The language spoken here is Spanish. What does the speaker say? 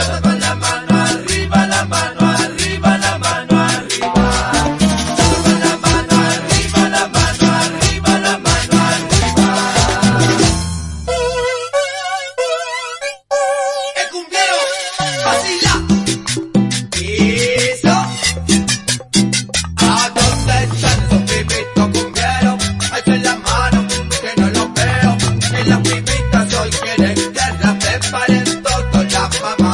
Salta con la mano arriba, la mano arriba, la mano arriba. Salta con la mano arriba, la mano arriba, la mano arriba. ¡El cumplero! ¡Vacila! ¡Eso! ¿A dónde están los pibitos cumbieros? Alza la mano, que no los veo. En las pibitas hoy quieren que las preparen todas las mamás.